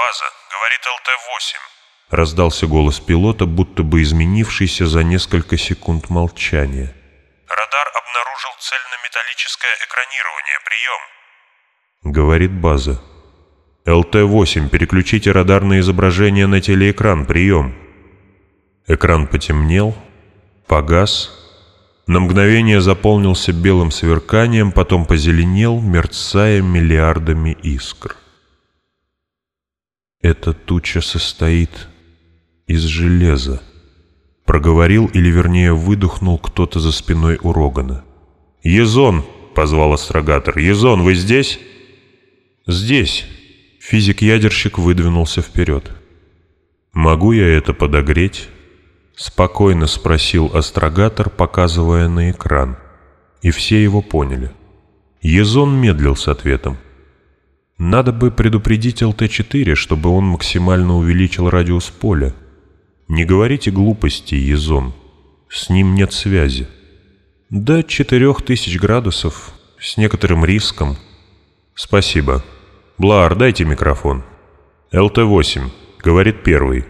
«База, говорит ЛТ-8». Раздался голос пилота, будто бы изменившийся за несколько секунд молчания. «Радар обнаружил цельнометаллическое экранирование. Прием». Говорит база. «ЛТ-8, переключите радарное изображение на телеэкран. Прием». Экран потемнел, погас, на мгновение заполнился белым сверканием, потом позеленел, мерцая миллиардами искр. Эта туча состоит из железа. Проговорил, или вернее выдохнул кто-то за спиной у Рогана. «Езон!» — позвал астрогатор. «Езон, вы здесь?» «Здесь!» — физик-ядерщик выдвинулся вперед. «Могу я это подогреть?» Спокойно спросил астрогатор, показывая на экран. И все его поняли. Езон медлил с ответом. Надо бы предупредить ЛТ-4, чтобы он максимально увеличил радиус поля. Не говорите глупости, Езон. С ним нет связи. До четырех тысяч градусов, с некоторым риском. Спасибо. Блар, дайте микрофон. ЛТ-8, говорит первый.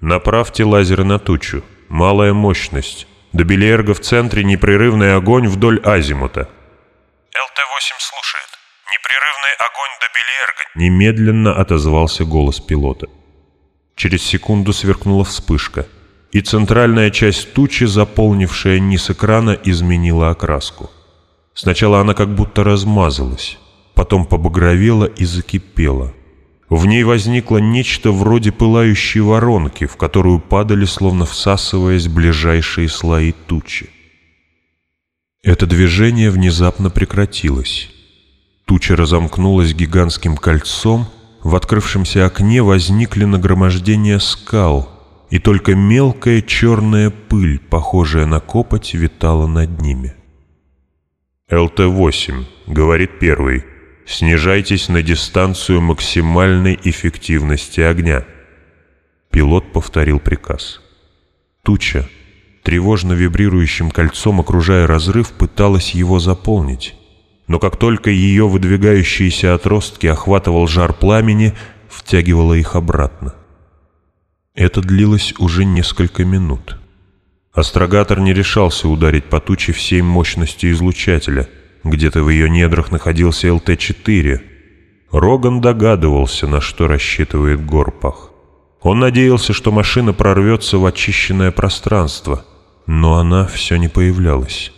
Направьте лазеры на тучу. Малая мощность. До Белиэрга в центре непрерывный огонь вдоль азимута. ЛТ-8 слушает. Непрерывный огонь до Белиэрга. Немедленно отозвался голос пилота. Через секунду сверкнула вспышка, и центральная часть тучи, заполнившая низ экрана, изменила окраску. Сначала она как будто размазалась, потом побагровела и закипела — в ней возникло нечто вроде пылающей воронки, в которую падали, словно всасываясь, ближайшие слои тучи. Это движение внезапно прекратилось. Туча разомкнулась гигантским кольцом, в открывшемся окне возникли нагромождения скал, и только мелкая черная пыль, похожая на копоть, витала над ними. «ЛТ-8», — говорит первый, — Снижайтесь на дистанцию максимальной эффективности огня. Пилот повторил приказ. Туча, тревожно вибрирующим кольцом окружая разрыв, пыталась его заполнить. Но как только ее выдвигающиеся отростки охватывал жар пламени, втягивала их обратно. Это длилось уже несколько минут. Астрогатор не решался ударить по туче всей мощностью излучателя — где-то в ее недрах находился ЛТ-4. Роган догадывался, на что рассчитывает Горпах. Он надеялся, что машина прорвется в очищенное пространство, но она все не появлялась.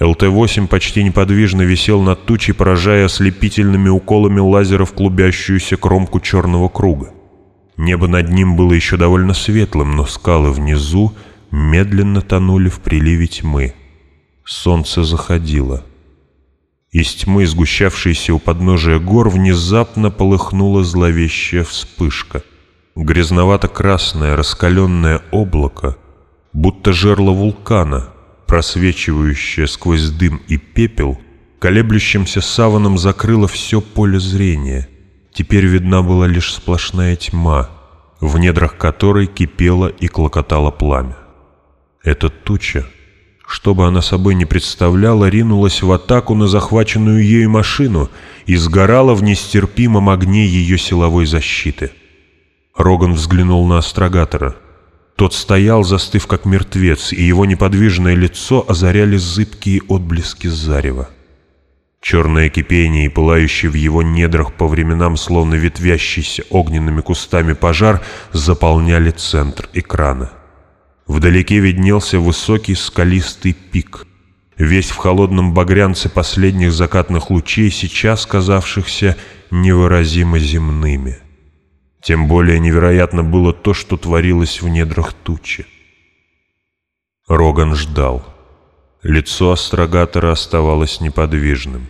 ЛТ-8 почти неподвижно висел над тучей, поражая ослепительными уколами лазеров клубящуюся кромку черного круга. Небо над ним было еще довольно светлым, но скалы внизу медленно тонули в приливе тьмы. Солнце заходило. Из тьмы, сгущавшейся у подножия гор, внезапно полыхнула зловещая вспышка. Грязновато-красное раскаленное облако, будто жерло вулкана, просвечивающее сквозь дым и пепел, колеблющимся саваном закрыло все поле зрения. Теперь видна была лишь сплошная тьма, в недрах которой кипело и клокотало пламя. Эта туча что бы она собой не представляла, ринулась в атаку на захваченную ею машину и сгорала в нестерпимом огне ее силовой защиты. Роган взглянул на астрогатора. Тот стоял, застыв как мертвец, и его неподвижное лицо озаряли зыбкие отблески зарева. Черное кипение пылающий в его недрах по временам словно ветвящийся огненными кустами пожар заполняли центр экрана. Вдалеке виднелся высокий скалистый пик, весь в холодном багрянце последних закатных лучей, сейчас казавшихся невыразимо земными. Тем более невероятно было то, что творилось в недрах тучи. Роган ждал. Лицо астрогатора оставалось неподвижным.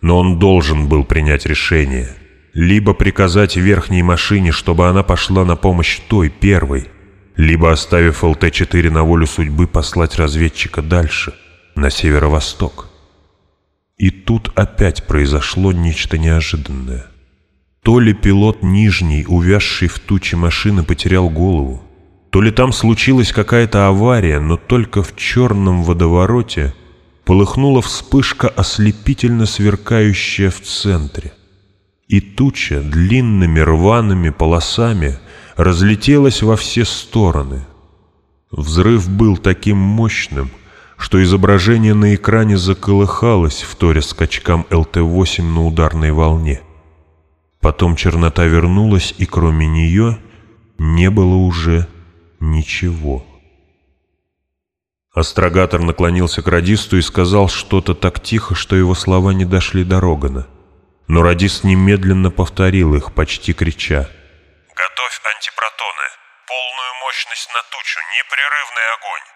Но он должен был принять решение. Либо приказать верхней машине, чтобы она пошла на помощь той, первой, либо, оставив ЛТ-4 на волю судьбы, послать разведчика дальше, на северо-восток. И тут опять произошло нечто неожиданное. То ли пилот нижней, увязший в туче машины, потерял голову, то ли там случилась какая-то авария, но только в черном водовороте полыхнула вспышка, ослепительно сверкающая в центре. и туча длинными рваными полосами разлетелась во все стороны. Взрыв был таким мощным, что изображение на экране заколыхалось, вторя скачкам ЛТ-8 на ударной волне. Потом чернота вернулась, и кроме нее не было уже ничего. Астрогатор наклонился к радисту и сказал что-то так тихо, что его слова не дошли до Рогана. Но радист немедленно повторил их, почти крича. «Готовь антипротоны. Полную мощность на тучу. Непрерывный огонь».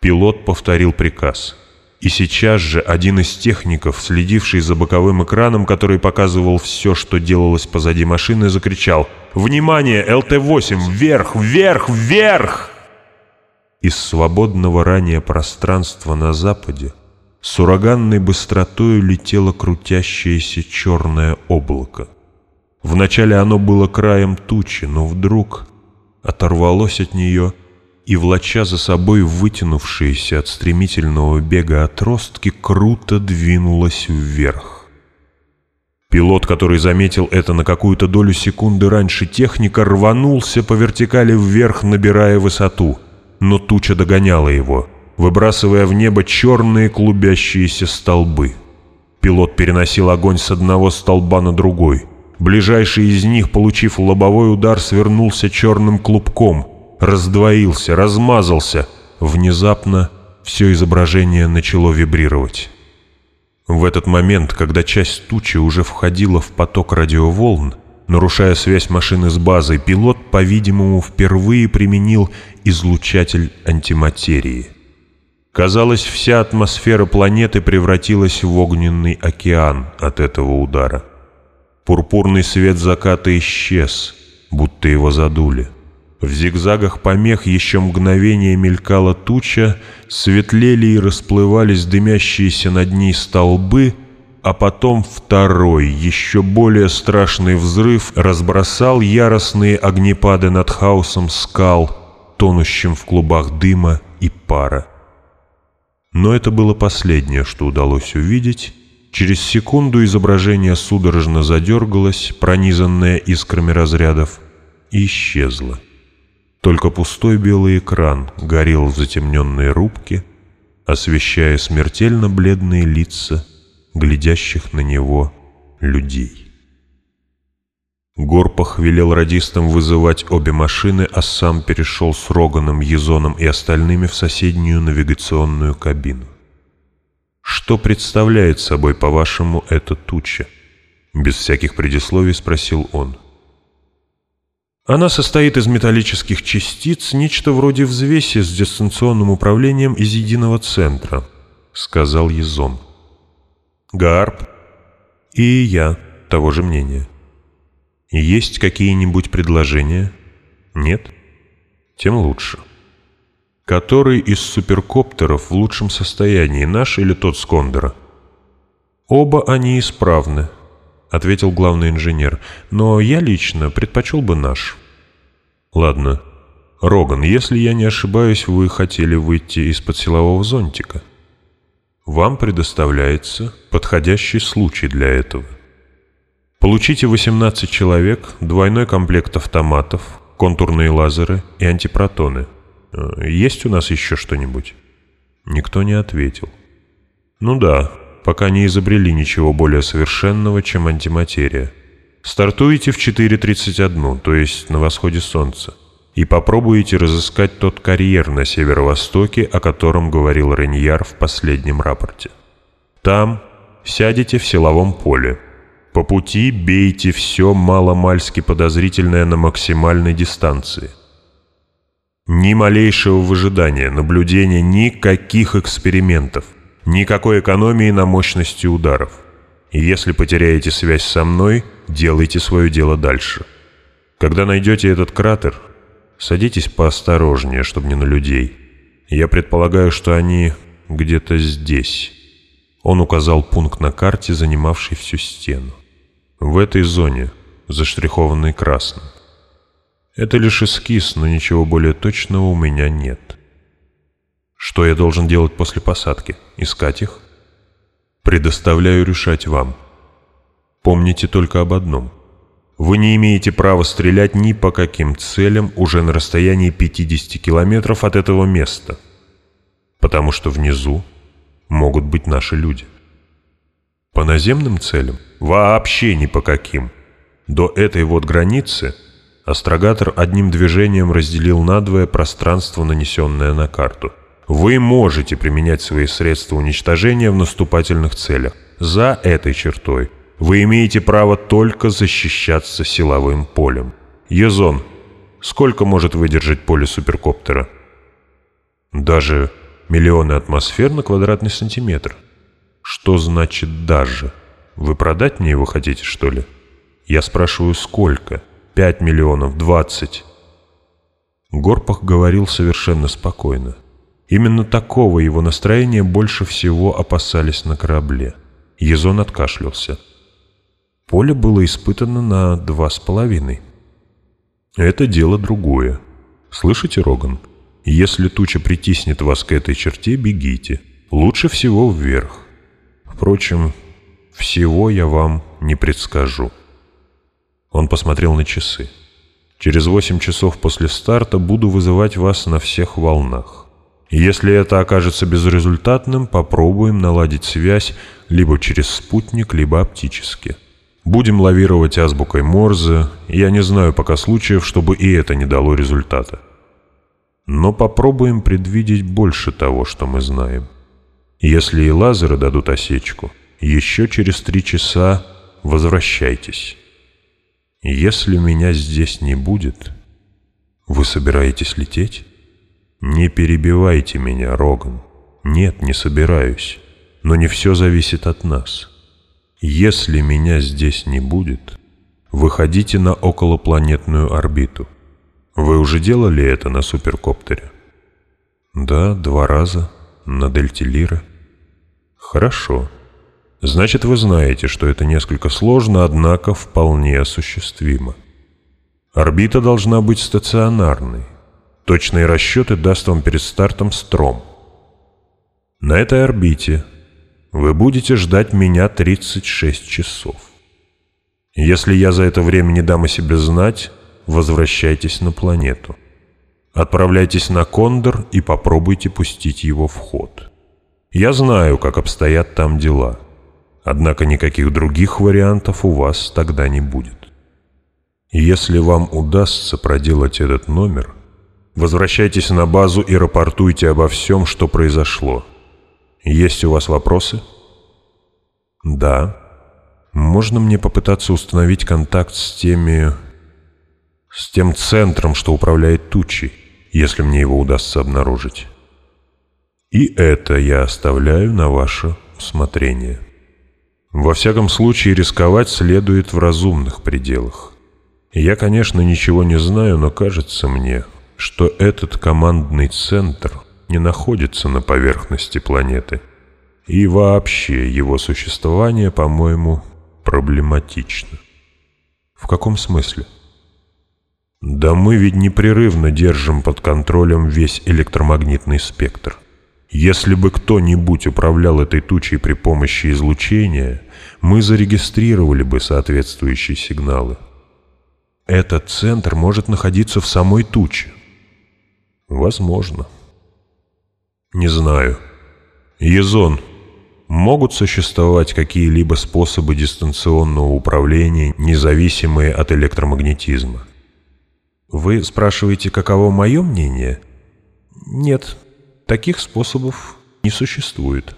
Пилот повторил приказ. И сейчас же один из техников, следивший за боковым экраном, который показывал все, что делалось позади машины, закричал «Внимание! ЛТ-8! Вверх! Вверх! Вверх!» Из свободного ранее пространства на западе с ураганной быстротою летело крутящееся черное облако. Вначале оно было краем тучи, но вдруг оторвалось от нее и, влача за собой вытянувшиеся от стремительного бега отростки, круто двинулось вверх. Пилот, который заметил это на какую-то долю секунды раньше техника, рванулся по вертикали вверх, набирая высоту, но туча догоняла его, выбрасывая в небо черные клубящиеся столбы. Пилот переносил огонь с одного столба на другой. Ближайший из них, получив лобовой удар, свернулся черным клубком — раздвоился, размазался. Внезапно все изображение начало вибрировать. В этот момент, когда часть тучи уже входила в поток радиоволн, нарушая связь машины с базой, пилот, по-видимому, впервые применил излучатель антиматерии. Казалось, вся атмосфера планеты превратилась в огненный океан от этого удара. Пурпурный свет заката исчез, будто его задули. В зигзагах помех еще мгновение мелькала туча, светлели и расплывались дымящиеся над ней столбы, а потом второй, еще более страшный взрыв разбросал яростные огнепады над хаосом скал, тонущим в клубах дыма и пара. Но это было последнее, что удалось увидеть. Через секунду изображение судорожно задергалось, пронизанное искрами разрядов, и исчезло. Только пустой белый экран горел в затемненной рубке, освещая смертельно бледные лица глядящих на него людей. Горпах велел радистам вызывать обе машины, а сам перешел с Роганом, Езоном и остальными в соседнюю навигационную кабину. «Что представляет собой, по-вашему, эта туча?» Без всяких предисловий спросил он. Она состоит из металлических частиц, нечто вроде взвеси с дистанционным управлением из единого центра, — сказал Езон. Гарп и я того же мнения. Есть какие-нибудь предложения? Нет? Тем лучше. Который из суперкоптеров в лучшем состоянии, наш или тот с Кондора? Оба они исправны, — ответил главный инженер, но я лично предпочел бы наш. Ладно. Роган, если я не ошибаюсь, вы хотели выйти из-под силового зонтика. Вам предоставляется подходящий случай для этого. Получите 18 человек, двойной комплект автоматов, контурные лазеры и антипротоны. Э, есть у нас еще что-нибудь? Никто не ответил. Ну да, пока не изобрели ничего более совершенного, чем антиматерия. Стартуете в 4.31, то есть на восходе солнца, и попробуете разыскать тот карьер на северо-востоке, о котором говорил Реньяр в последнем рапорте. Там сядете в силовом поле. По пути бейте все маломальски подозрительное на максимальной дистанции. Ни малейшего выжидания, наблюдения, никаких экспериментов – Никакой экономии на мощности ударов. И если потеряете связь со мной, делайте свое дело дальше. Когда найдете этот кратер, садитесь поосторожнее, чтобы не на людей. Я предполагаю, что они где-то здесь. Он указал пункт на карте, занимавший всю стену. В этой зоне, заштрихованной красным. Это лишь эскиз, но ничего более точного у меня нет. Что я должен делать после посадки? Искать их? Предоставляю решать вам. Помните только об одном. Вы не имеете права стрелять ни по каким целям уже на расстоянии 50 километров от этого места, потому что внизу могут быть наши люди. По наземным целям вообще ни по каким. До этой вот границы астрогатор одним движением разделил надвое пространство, нанесенное на карту. Вы можете применять свои средства уничтожения в наступательных целях. За этой чертой – вы имеете право только защищаться силовым полем. Езон, сколько может выдержать поле суперкоптера? Даже миллионы атмосфер на квадратный сантиметр. Что значит «даже»? Вы продать мне его хотите, что ли? Я спрашиваю, сколько? Пять миллионов? Двадцать? Горпах говорил совершенно спокойно. Именно такого его настроения больше всего опасались на корабле. Езон откашлялся. Поле было испытано на два с половиной. Это дело другое. Слышите, Роган? Если туча притиснет вас к этой черте, бегите. Лучше всего вверх. Впрочем, всего я вам не предскажу. Он посмотрел на часы. Через восемь часов после старта буду вызывать вас на всех волнах. Если это окажется безрезультатным, попробуем наладить связь либо через спутник, либо оптически. Будем лавировать азбукой Морзе, я не знаю пока случаев, чтобы и это не дало результата. Но попробуем предвидеть больше того, что мы знаем. Если и лазеры дадут осечку, еще через три часа возвращайтесь. Если меня здесь не будет, вы собираетесь лететь? Не перебивайте меня, Роган. Нет, не собираюсь. Но не все зависит от нас. Если меня здесь не будет, выходите на околопланетную орбиту. Вы уже делали это на суперкоптере? Да, два раза, на Дельте Лира. Хорошо. Значит, вы знаете, что это несколько сложно, однако вполне осуществимо. Орбита должна быть стационарной. Точные расчеты даст вам перед стартом Стром. На этой орбите вы будете ждать меня 36 часов. Если я за это время не дам о себе знать, возвращайтесь на планету. Отправляйтесь на Кондор и попробуйте пустить его в ход. Я знаю, как обстоят там дела. Однако никаких других вариантов у вас тогда не будет. Если вам удастся проделать этот номер, возвращайтесь на базу и рапортуйте обо всем, что произошло. Есть у вас вопросы? Да. Можно мне попытаться установить контакт с теми... с тем центром, что управляет тучей, если мне его удастся обнаружить? И это я оставляю на ваше усмотрение. Во всяком случае, рисковать следует в разумных пределах. Я, конечно, ничего не знаю, но кажется мне, что этот командный центр не находится на поверхности планеты. И вообще его существование, по-моему, проблематично. В каком смысле? Да мы ведь непрерывно держим под контролем весь электромагнитный спектр. Если бы кто-нибудь управлял этой тучей при помощи излучения, мы зарегистрировали бы соответствующие сигналы. Этот центр может находиться в самой туче. Возможно. Не знаю. Езон, могут существовать какие-либо способы дистанционного управления, независимые от электромагнетизма? Вы спрашиваете, каково мое мнение? Нет, таких способов не существует.